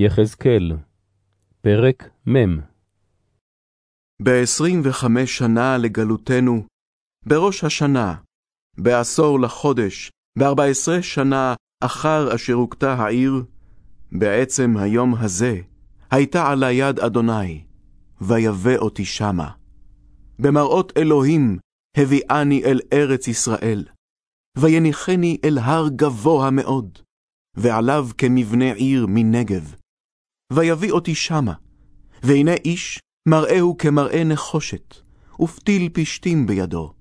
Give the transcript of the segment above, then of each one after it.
יחזקאל, פרק מ' בעשרים וחמש שנה לגלותנו, בראש השנה, בעשור לחודש, בארבע עשרה שנה אחר אשר הוכתה העיר, בעצם היום הזה, הייתה עלי יד אדוני, ויבא אותי שמה. במראות אלוהים הביאני אל ארץ ישראל, ויניחני אל הר גבוה מאוד, ועליו כמבנה עיר מנגב. ויביא אותי שמה, והנה איש מראהו כמראה נחושת, ופתיל פשתים בידו,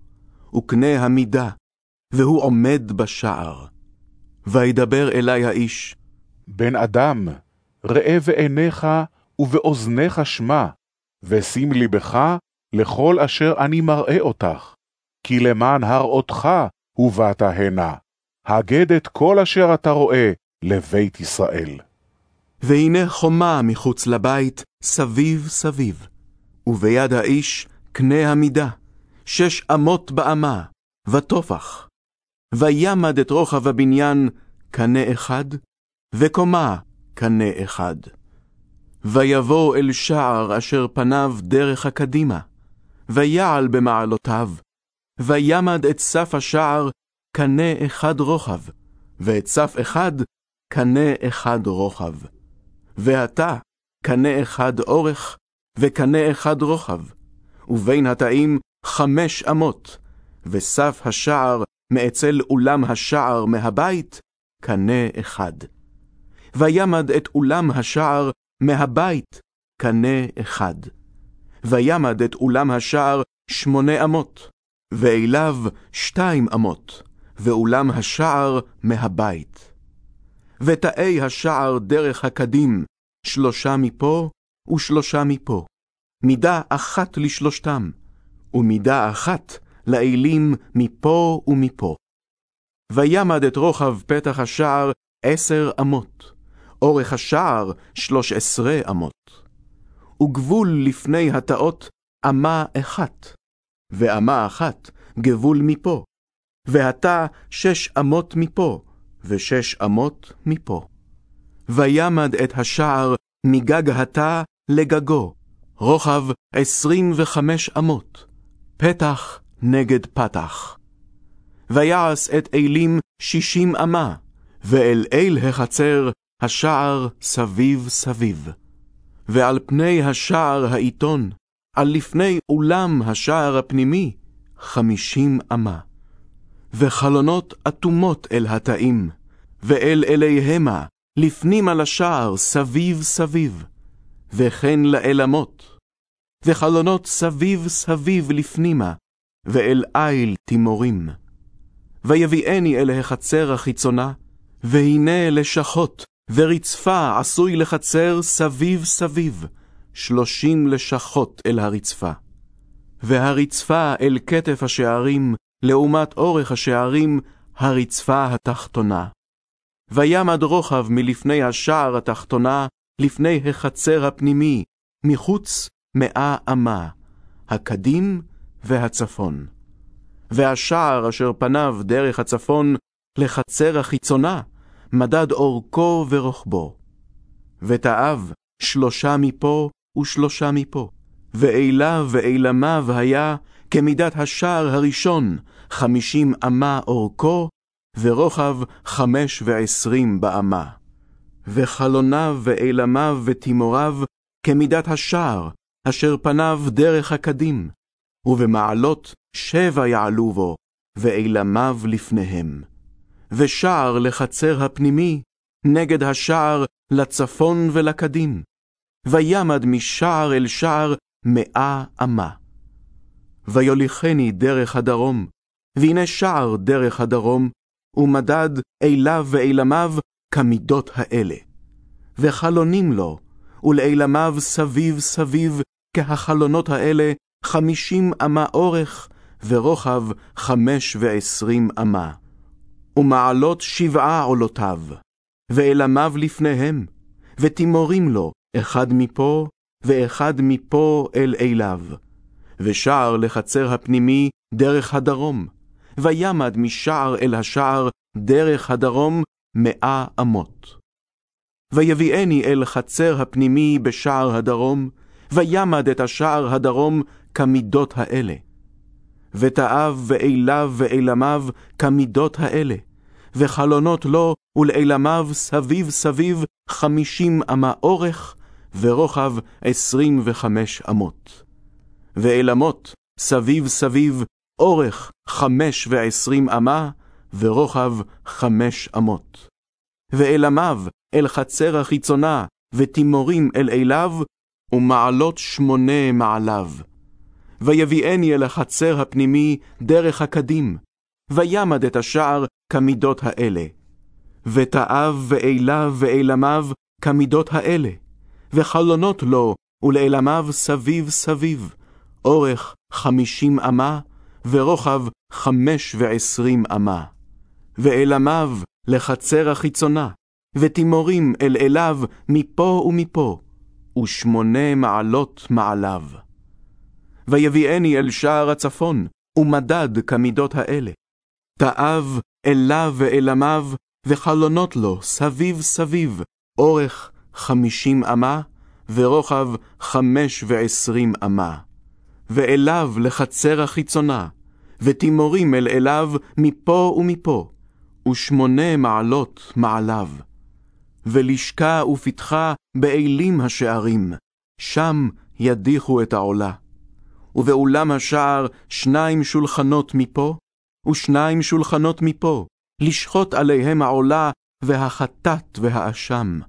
וקנה המידה, והוא עומד בשער. וידבר אלי האיש, בן אדם, ראה בעיניך ובאוזניך שמע, ושים ליבך לכל אשר אני מראה אותך, כי למען הראותך הובאת הנה, הגד את כל אשר אתה רואה לבית ישראל. והנה חומה מחוץ לבית, סביב סביב, וביד האיש קנה המידה, שש אמות באמה, וטופח. וימד את רוחב הבניין קנה אחד, וקומה קנה אחד. ויבוא אל שער אשר פניו דרך הקדימה, ויעל במעלותיו, וימד את סף השער קנה אחד רוחב, ואת סף אחד קנה אחד רוחב. ועתה קנה אחד אורך, וקנה אחד רוחב, ובין התאים חמש אמות, וסף השער מאצל אולם השער מהבית, קנה אחד. וימד את אולם השער מהבית, קנה אחד. וימד את אולם השער שמונה אמות, ואליו שתיים אמות, ואולם השער מהבית. ותאי השער דרך הקדים, שלושה מפה ושלושה מפה, מידה אחת לשלושתם, ומידה אחת לאלים מפה ומפה. וימד את רוחב פתח השער עשר אמות, אורך השער שלוש עשרה אמות. וגבול לפני התאות אמה אחת, ואמה אחת גבול מפה, והתא שש אמות מפה, ושש אמות מפה. וימד את השער מגג התא לגגו, רוחב עשרים וחמש אמות, פתח נגד פתח. ויעש את אלים שישים אמה, ואל אל החצר השער סביב סביב. ועל פני השער העיתון, על לפני אולם השער הפנימי, חמישים אמה. וחלונות אטומות אל התאים, ואל אליהמה, לפנים על השער סביב סביב, וכן לאלמות. וחלונות סביב סביב לפנימה, ואל איל תימורים. ויביאני אל החצר החיצונה, והנה לשכות, ורצפה עשוי לחצר סביב סביב, שלושים לשכות אל הרצפה. והרצפה אל כתף השערים, לעומת אורך השערים, הרצפה התחתונה. וימד רוחב מלפני השער התחתונה, לפני החצר הפנימי, מחוץ מאה אמה, הקדים והצפון. והשער אשר פניו דרך הצפון לחצר החיצונה, מדד אורכו ורוחבו. ותאב שלושה מפה ושלושה מפה, ואליו ואילמיו היה כמידת השער הראשון, חמישים אמה אורכו, ורוחב חמש ועשרים באמה. וחלוניו ואילמיו ותימוריו כמידת השער, אשר פניו דרך הקדים, ובמעלות שבע יעלו בו, ואילמיו לפניהם. ושער לחצר הפנימי, נגד השער לצפון ולקדים. וימד משער אל שער מאה אמה. ויוליכני דרך הדרום, והנה שער דרך הדרום, ומדד אליו ואילמיו כמידות האלה. וחלונים לו, ולאילמיו סביב סביב כהחלונות האלה, חמישים אמה אורך, ורוחב חמש ועשרים אמה. ומעלות שבעה עולותיו, ואילמיו לפניהם, ותימורים לו, אחד מפה, ואחד מפה אל אליו. ושער לחצר הפנימי דרך הדרום, וימד משער אל השער דרך הדרום מאה אמות. ויביאני אל חצר הפנימי בשער הדרום, וימד את השער הדרום כמידות האלה. ותאב ואליו ואילמיו כמידות האלה, וחלונות לו ולאילמיו סביב סביב חמישים אמה אורך, ורוחב עשרים וחמש אמות. ואילמות סביב סביב אורך חמש ועשרים אמה, ורוחב חמש אמות. ואילמיו אל חצר החיצונה, ותימורים אל אליו, ומעלות שמונה מעליו. ויביאני אל החצר הפנימי דרך הקדים, וימד את השער כמידות האלה. ותאב ואליו ואילמיו כמידות האלה, וחלונות לו ולאילמיו סביב סביב, אורך חמישים אמה, ורוחב חמש ועשרים אמה. ואילמיו לחצר החיצונה, ותימורים אל אליו מפה ומפה, ושמונה מעלות מעליו. ויביאני אל שער הצפון, ומדד כמידות האלה. תאב אליו ואילמיו, וחלונות לו סביב סביב, אורך חמישים אמה, ורוחב חמש ועשרים אמה. ואליו לחצר החיצונה, ותימורים אל אליו מפה ומפה, ושמונה מעלות מעליו. ולשכה ופתחה באלים השערים, שם ידיחו את העולה. ובאולם השער שניים שולחנות מפה, ושניים שולחנות מפה, לשחוט עליהם העולה, והחטאת והאשם.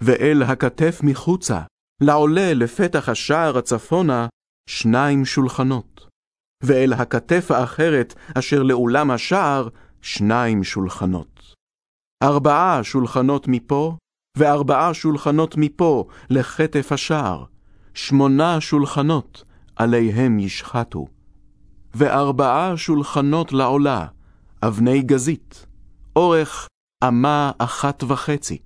ואל הכתף מחוצה, לעולה לפתח השער הצפונה, שניים שולחנות. ואל הכתף האחרת, אשר לאולם השער, שניים שולחנות. ארבעה שולחנות מפה, וארבעה שולחנות מפה לכתף השער, שמונה שולחנות עליהם ישחטו. וארבעה שולחנות לעולה, אבני גזית, אורך אמה אחת וחצי,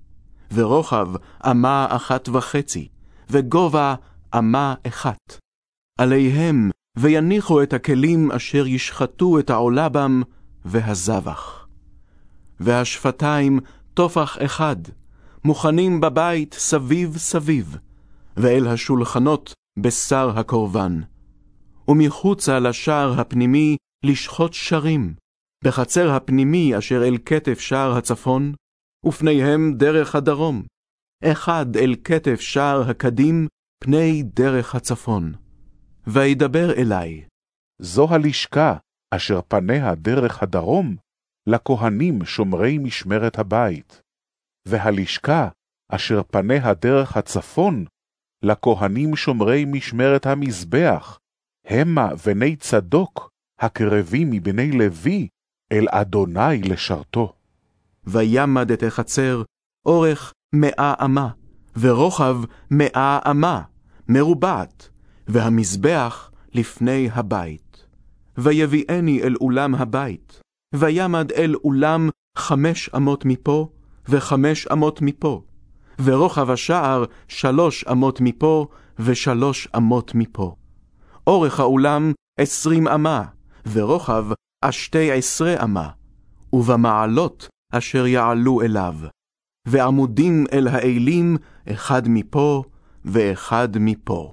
ורוחב אמה אחת וחצי, וגובה אמה אחת. עליהם ויניחו את הכלים אשר ישחטו את העולה בם, והזבח. והשפתיים טופח אחד, מוכנים בבית סביב סביב, ואל השולחנות בשר הקורבן. ומחוצה לשער הפנימי לשחוט שרים, בחצר הפנימי אשר אל כתף שער הצפון, ופניהם דרך הדרום, אחד אל כתף שער הקדים, פני דרך הצפון. וידבר אלי. זו הלשכה אשר פניה דרך הדרום, לכהנים שומרי משמרת הבית, והלשכה אשר פניה דרך הצפון, לכהנים שומרי משמרת המזבח, המה בני צדוק, הקרבים מבני לוי, אל אדוני לשרתו. וימד את החצר, אורך מאה אמה, ורוחב מאה אמה, מרובעת, והמזבח לפני הבית. ויביאני אל אולם הבית, וימד אל אולם חמש אמות מפה, וחמש אמות מפה, ורוחב השער שלוש אמות מפה, ושלוש אמות מפה. אורך האולם עשרים אמה, ורוחב השתי עשרה אמה, ובמעלות אשר יעלו אליו, ועמודים אל האלים אחד מפה ואחד מפה.